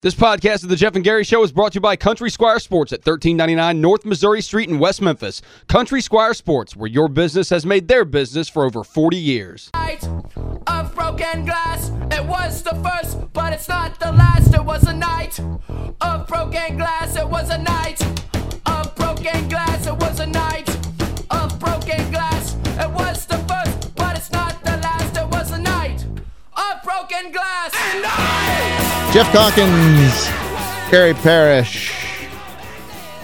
This podcast of the Geoff and Gary Show is brought to you by Country Squire Sports at 1399 North Missouri Street in West Memphis. Country Squire Sports, where your business has made their business for over 40 years. Of broken glass. It was the first, but it's not the last. It was a night of broken glass. It was a night of broken glass. It was a night of broken glass. It was the first, but it's not the last. It was a night of broken glass. And I Geoff Calkins, Gary Parrish.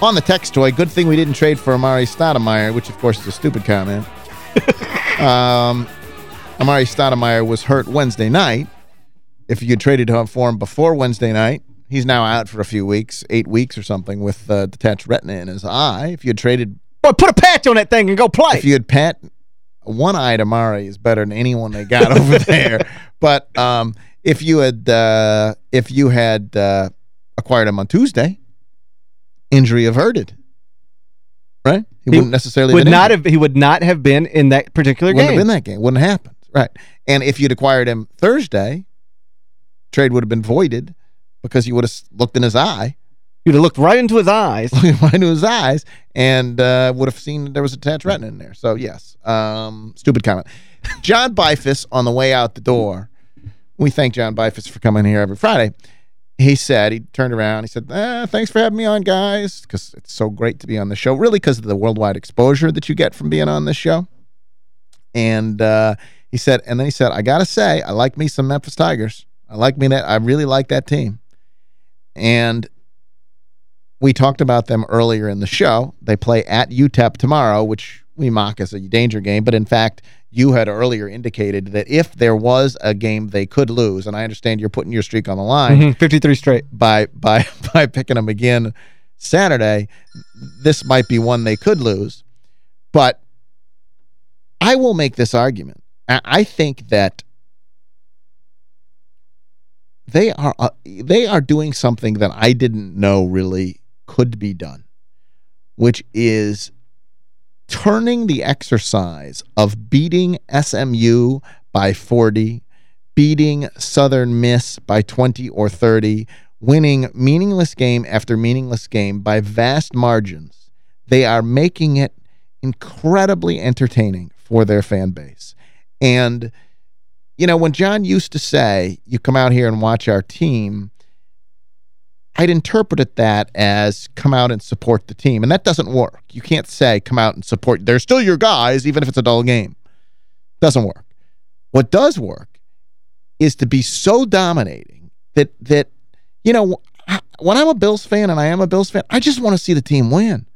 On the text toy, good thing we didn't trade for Amar'e Stoudemire, which of course is a stupid comment. um, Amar'e Stoudemire was hurt Wednesday night. If you had traded him for him before Wednesday night, he's now out for a few weeks, eight weeks or something, with uh, detached retina in his eye. If you had traded... Boy, put a patch on that thing and go play. If you had pat... One-eyed Amar'e is better than anyone they got over there. But um, if you had uh, if you had uh, acquired him on Tuesday, injury averted. Right? He, He wouldn't necessarily would not injured. have he would not have been in that particular Wouldn't game. have been that game. Wouldn't have happened. Right. And if you'd acquired him Thursday, trade would have been voided because you would have looked in his eye, You'd have looked right into his eyes. looked right into his eyes, and uh, would have seen there was a attached retina in there. So, yes. Um, stupid comment. John Bifus, on the way out the door, we thank John Bifus for coming here every Friday. He said, he turned around, he said, eh, thanks for having me on, guys, because it's so great to be on the show, really because of the worldwide exposure that you get from being on this show. And uh, he said, and then he said, I got to say, I like me some Memphis Tigers. I like me that, I really like that team. And we talked about them earlier in the show. They play at UTEP tomorrow, which we mock as a danger game. But in fact, you had earlier indicated that if there was a game they could lose, and I understand you're putting your streak on the line Mhm, 53 straight. by by by picking them again Saturday, this might be one they could lose. But I will make this argument. I, I think that they are uh, they are doing something that I didn't know really could be done, which is turning the exercise of beating SMU by 40, beating Southern Miss by 20 or 30, winning meaningless game after meaningless game by vast margins. They are making it incredibly entertaining for their fan base. And, you know, when John used to say, you come out here and watch our team, I'd interpreted that as come out and support the team. And that doesn't work. You can't say come out and support. They're still your guys, even if it's a dull game. Doesn't work. What does work is to be so dominating that, that you know, when I'm a Bills fan and I am a Bills fan, I just want to see the team win.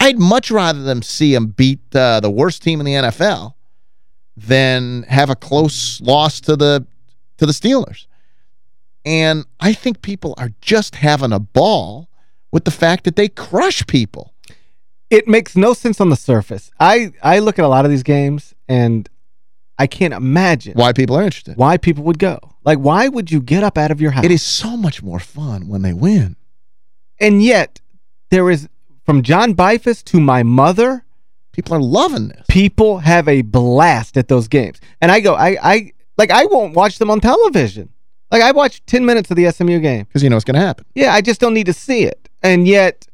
I'd much rather them see them beat uh, the worst team in the NFL than have a close loss to the to the Steelers. And I think people are just having a ball with the fact that they crush people. It makes no sense on the surface. I, I look at a lot of these games, and I can't imagine Why people are interested. why people would go. Like, why would you get up out of your house? It is so much more fun when they win. And yet, there is, from John Bifus to my mother, People are loving this. people have a blast at those games. And I go, I, I like, I won't watch them on television. Like, I watched 10 minutes of the SMU game. Because you know what's going to happen. Yeah, I just don't need to see it. And yet...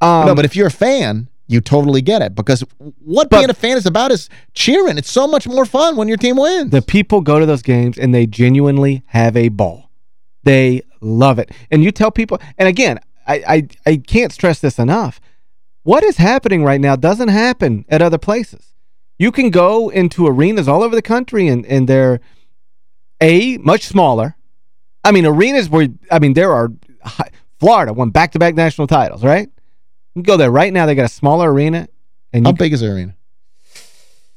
Um, no, but if you're a fan, you totally get it. Because what But- being a fan is about is cheering. It's so much more fun when your team wins. the people go to those games and they genuinely have a ball. They love it. And you tell people, and again, I, I, I can't stress this enough. What is happening right now doesn't happen at other places. You can go into arenas all over the country and, and they're, A, much smaller. I mean, arenas where, I mean, there are, Florida won back-to-back national titles, right? You go there right now. They got a smaller arena. and How big is the arena?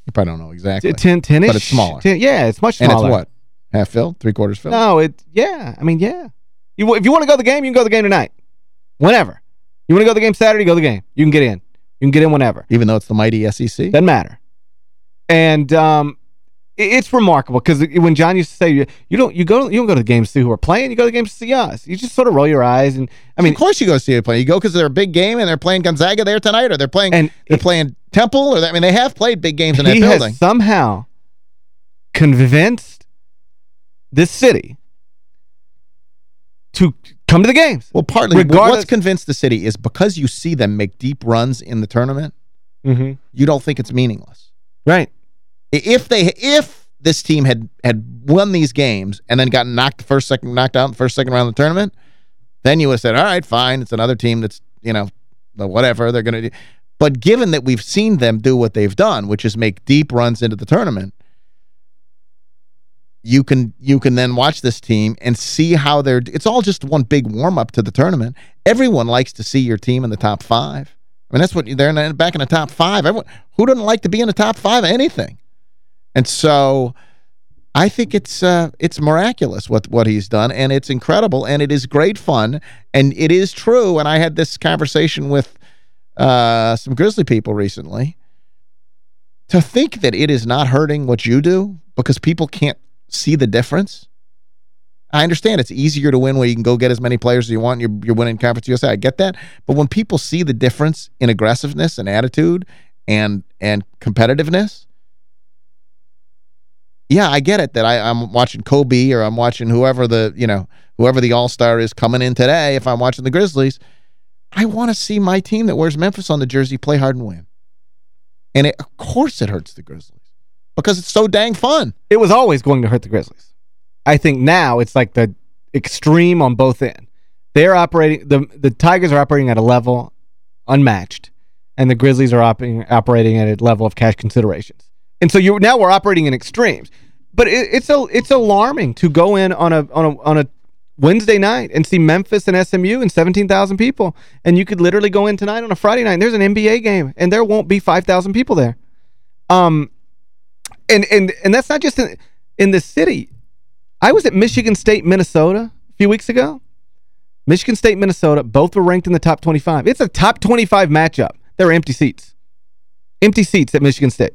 You probably don't know exactly. 10, 10 But it's smaller. yeah, it's much and smaller. it's what? Half filled? Three quarters filled? No, it yeah. I mean, yeah. You if you want to go to the game, you can go to the game tonight. Whenever. You want to go to the game Saturday, go to the game. You can get in. You can get in whenever. Even though it's the mighty SEC? Doesn't matter. And um it's remarkable because when John used to say you, you don't you go you don't go to the games to see who are playing, you go to the games to see us. You just sort of roll your eyes and I mean of course you go see it play. You go because they're a big game and they're playing Gonzaga there tonight or they're playing And they're it- playing Temple or that, I mean they have played big games in that building. somehow convinced this city to come to the games. Well, partly Regardless- what's convinced the city is because you see them make deep runs in the tournament, Mm-hmm. you don't think it's meaningless. Right. If they if this team had had won these games and then got knocked first second knocked out in the first second round of the tournament, then you would have said, "All right, fine, it's another team that's, you know, whatever they're going to do." But given that we've seen them do what they've done, which is make deep runs into the tournament, you can you can then watch this team and see how they're it's all just one big warm up to the tournament. Everyone likes to see your team in the top 5. I mean that's what they're in, back in the top 5. Everyone who doesn't like to be in the top 5 of anything. And so I think it's uh, it's miraculous what what he's done and it's incredible and it is great fun and it is true and I had this conversation with uh, some Grizzly people recently to think that it is not hurting what you do because people can't see the difference. I understand it's easier to win where you can go get as many players as you want. You're, you're winning Conference USA. I get that. But when people see the difference in aggressiveness and attitude and and competitiveness, yeah, I get it that I, I'm watching Kobe or I'm watching whoever the, you know, whoever the all-star is coming in today, if I'm watching the Grizzlies, I want to see my team that wears Memphis on the jersey play hard and win. And it, of course it hurts the Grizzlies because it's so dang fun. It was always going to hurt the Grizzlies. I think now it's like the extreme on both ends. They're operating the the Tigers are operating at a level unmatched and the Grizzlies are operating operating at a level of cash considerations. And so you now we're operating in extremes. But it, it's a it's alarming to go in on a on a on a Wednesday night and see Memphis and SMU and 17,000 people and you could literally go in tonight on a Friday night and there's an NBA game and there won't be 5,000 people there. Um and and and that's not just in, in the city. I was at Michigan State, Minnesota a few weeks ago. Michigan State, Minnesota, both were ranked in the top 25. It's a top 25 matchup. There are empty seats. Empty seats at Michigan State.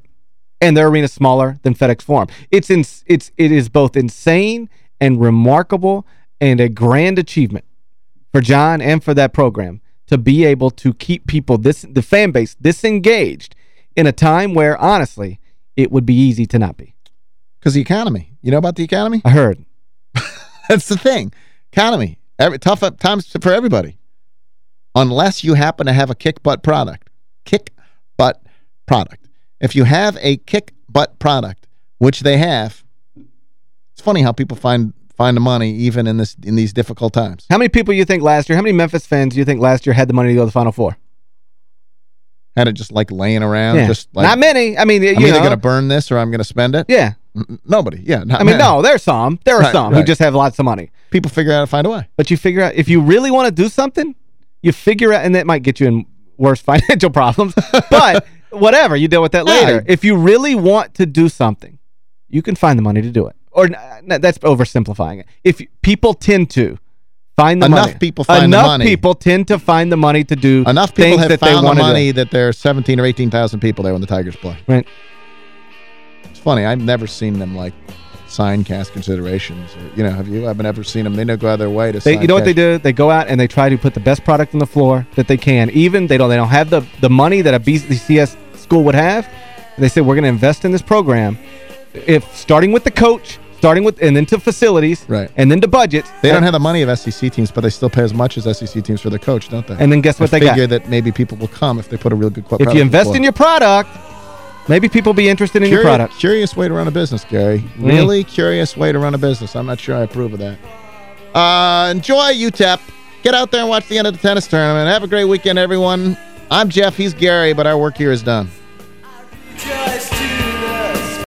And their arena smaller than FedEx Forum. It's in, it's it is both insane and remarkable and a grand achievement for John and for that program to be able to keep people this the fan base this engaged in a time where honestly it would be easy to not be. Because the economy. You know about the economy? I heard. That's the thing. Economy. Every, tough times for everybody. Unless you happen to have a kick butt product. Kick butt product. If you have a kick butt product, which they have, it's funny how people find find the money even in this in these difficult times. How many people you think last year, how many Memphis fans do you think last year had the money to go to the Final Four? Had it just like laying around, Yeah. just like Not many. I mean, you I'm either going to burn this or I'm going to spend it. yeah. Nobody. Yeah. I mean, many. no, there's some. There are Right, some who just have lots of money. People figure out how to find a way. But you figure out, if you really want to do something, you figure out, and that might get you in worse financial problems, but whatever, you deal with that later. If you really want to do something, you can find the money to do it. Or that's oversimplifying it. If people tend to find the Enough money. people find the Enough money. people tend to find the money to do Enough people have found the want to do. money that there are 17 or 18,000 people there when the Tigers play. Right. It's funny. I've never seen them like sign cash considerations. Or, you know, have you? I've never seen them. They don't go out of their way to They, sign you know what they do? They go out and they try to put the best product on the floor that they can. Even they don't they don't have the the money that a BCS school would have. They say we're going to invest in this program. If starting with the coach, starting with and then to facilities, Right. and then to budgets. They don't have the money of SEC teams, but they still pay as much as SEC teams for their coach, don't they? And then guess what they got? figure that maybe people will come if they put a real good quote. If you invest in your product, maybe people will be interested in your product. curious way to run a business, Gary. Mm. Really curious way to run a business. I'm not sure I approve of that. Uh, enjoy UTEP. Get out there and watch the end of the tennis tournament. Have a great weekend, everyone. I'm Geoff. He's Gary, but our work here is done.